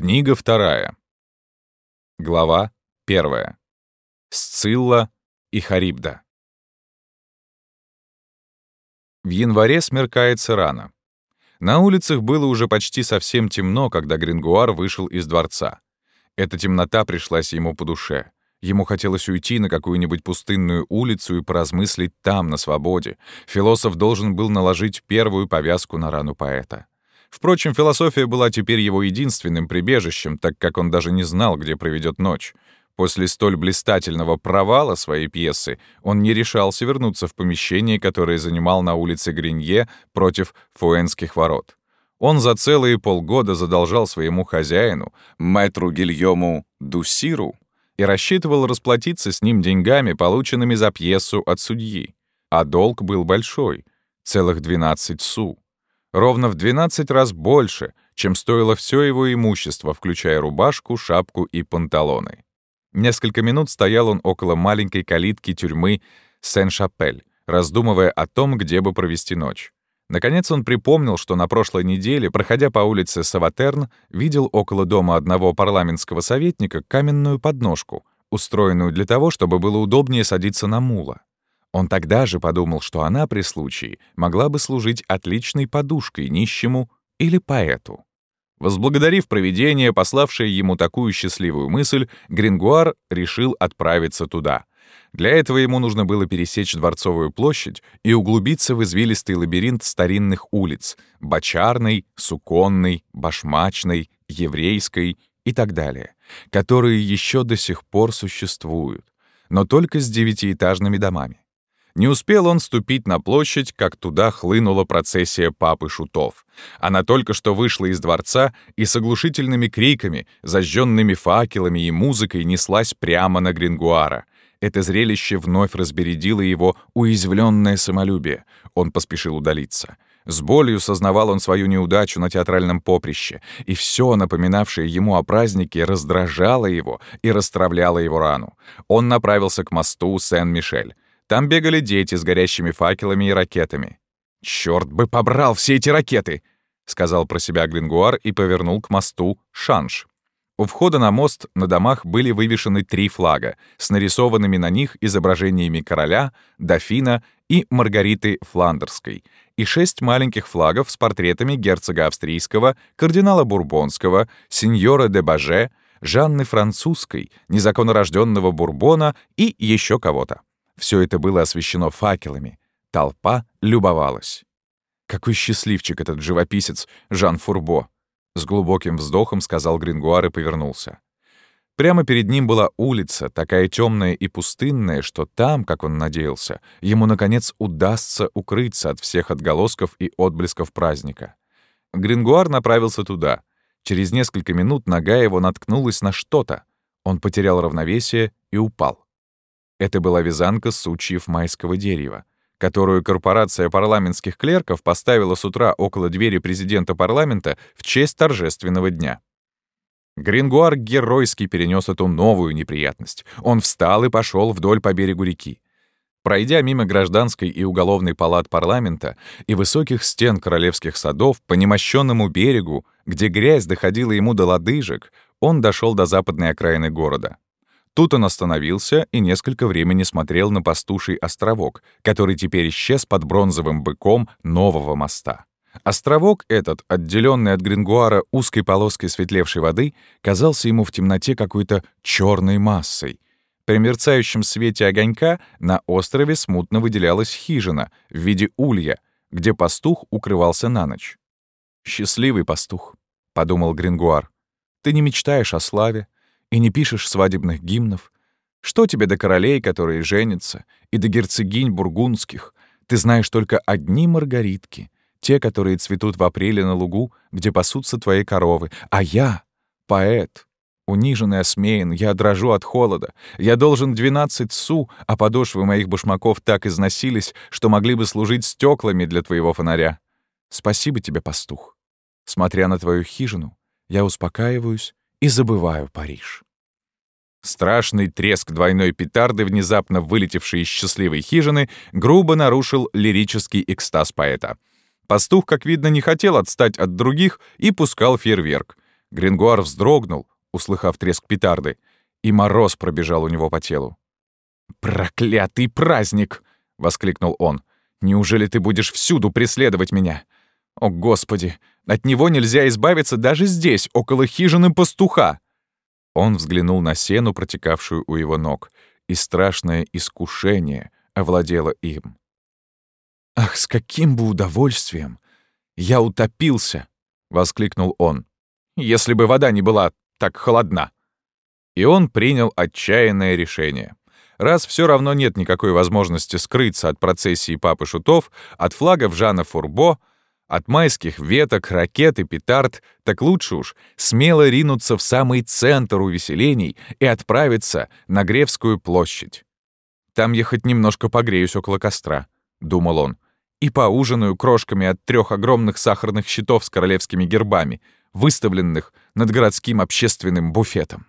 Книга вторая. Глава первая. Сцилла и Харибда. В январе смеркается рано. На улицах было уже почти совсем темно, когда Грингуар вышел из дворца. Эта темнота пришлась ему по душе. Ему хотелось уйти на какую-нибудь пустынную улицу и поразмыслить там, на свободе. Философ должен был наложить первую повязку на рану поэта. Впрочем, философия была теперь его единственным прибежищем, так как он даже не знал, где проведет ночь. После столь блистательного провала своей пьесы он не решался вернуться в помещение, которое занимал на улице Гринье против Фуэнских ворот. Он за целые полгода задолжал своему хозяину, мэтру Гильому Дусиру, и рассчитывал расплатиться с ним деньгами, полученными за пьесу от судьи. А долг был большой — целых 12 су ровно в 12 раз больше, чем стоило все его имущество, включая рубашку, шапку и панталоны. Несколько минут стоял он около маленькой калитки тюрьмы Сен-Шапель, раздумывая о том, где бы провести ночь. Наконец он припомнил, что на прошлой неделе, проходя по улице Саватерн, видел около дома одного парламентского советника каменную подножку, устроенную для того, чтобы было удобнее садиться на мула. Он тогда же подумал, что она при случае могла бы служить отличной подушкой нищему или поэту. Возблагодарив провидение, пославшее ему такую счастливую мысль, Грингуар решил отправиться туда. Для этого ему нужно было пересечь Дворцовую площадь и углубиться в извилистый лабиринт старинных улиц — Бочарной, Суконной, Башмачной, Еврейской и так далее, которые еще до сих пор существуют, но только с девятиэтажными домами. Не успел он ступить на площадь, как туда хлынула процессия папы Шутов. Она только что вышла из дворца и с оглушительными криками, зажженными факелами и музыкой неслась прямо на Грингуара. Это зрелище вновь разбередило его уязвленное самолюбие. Он поспешил удалиться. С болью сознавал он свою неудачу на театральном поприще, и все, напоминавшее ему о празднике, раздражало его и расстравляло его рану. Он направился к мосту Сен-Мишель. Там бегали дети с горящими факелами и ракетами. «Чёрт бы побрал все эти ракеты!» — сказал про себя Грингуар и повернул к мосту Шанш. У входа на мост на домах были вывешены три флага с нарисованными на них изображениями короля, дофина и Маргариты Фландерской, и шесть маленьких флагов с портретами герцога австрийского, кардинала Бурбонского, сеньора де Баже, Жанны Французской, незаконнорожденного Бурбона и еще кого-то. Все это было освещено факелами. Толпа любовалась. «Какой счастливчик этот живописец Жан Фурбо!» С глубоким вздохом сказал Грингуар и повернулся. Прямо перед ним была улица, такая темная и пустынная, что там, как он надеялся, ему, наконец, удастся укрыться от всех отголосков и отблесков праздника. Грингуар направился туда. Через несколько минут нога его наткнулась на что-то. Он потерял равновесие и упал. Это была вязанка сучьев майского дерева, которую корпорация парламентских клерков поставила с утра около двери президента парламента в честь торжественного дня. Грингуар геройски перенес эту новую неприятность. Он встал и пошел вдоль по берегу реки. Пройдя мимо гражданской и уголовной палат парламента и высоких стен королевских садов по немощенному берегу, где грязь доходила ему до лодыжек, он дошел до западной окраины города. Тут он остановился и несколько времени смотрел на пастуший островок, который теперь исчез под бронзовым быком нового моста. Островок этот, отделенный от Грингуара узкой полоской светлевшей воды, казался ему в темноте какой-то черной массой. При мерцающем свете огонька на острове смутно выделялась хижина в виде улья, где пастух укрывался на ночь. «Счастливый пастух», — подумал Грингуар. «Ты не мечтаешь о славе, и не пишешь свадебных гимнов? Что тебе до королей, которые женятся, и до герцогинь бургундских? Ты знаешь только одни маргаритки, те, которые цветут в апреле на лугу, где пасутся твои коровы. А я — поэт, униженный осмеян, я дрожу от холода. Я должен двенадцать су, а подошвы моих башмаков так износились, что могли бы служить стеклами для твоего фонаря. Спасибо тебе, пастух. Смотря на твою хижину, я успокаиваюсь и забываю Париж. Страшный треск двойной петарды, внезапно вылетевший из счастливой хижины, грубо нарушил лирический экстаз поэта. Пастух, как видно, не хотел отстать от других и пускал фейерверк. Грингуар вздрогнул, услыхав треск петарды, и мороз пробежал у него по телу. «Проклятый праздник!» — воскликнул он. «Неужели ты будешь всюду преследовать меня? О, Господи! От него нельзя избавиться даже здесь, около хижины пастуха!» Он взглянул на сену, протекавшую у его ног, и страшное искушение овладело им. «Ах, с каким бы удовольствием! Я утопился!» — воскликнул он. «Если бы вода не была так холодна!» И он принял отчаянное решение. Раз все равно нет никакой возможности скрыться от процессии Папы Шутов, от флагов Жана Фурбо, от майских веток, ракет и петард, так лучше уж смело ринуться в самый центр увеселений и отправиться на Гревскую площадь. «Там я хоть немножко погреюсь около костра», — думал он, «и поужинаю крошками от трех огромных сахарных щитов с королевскими гербами, выставленных над городским общественным буфетом».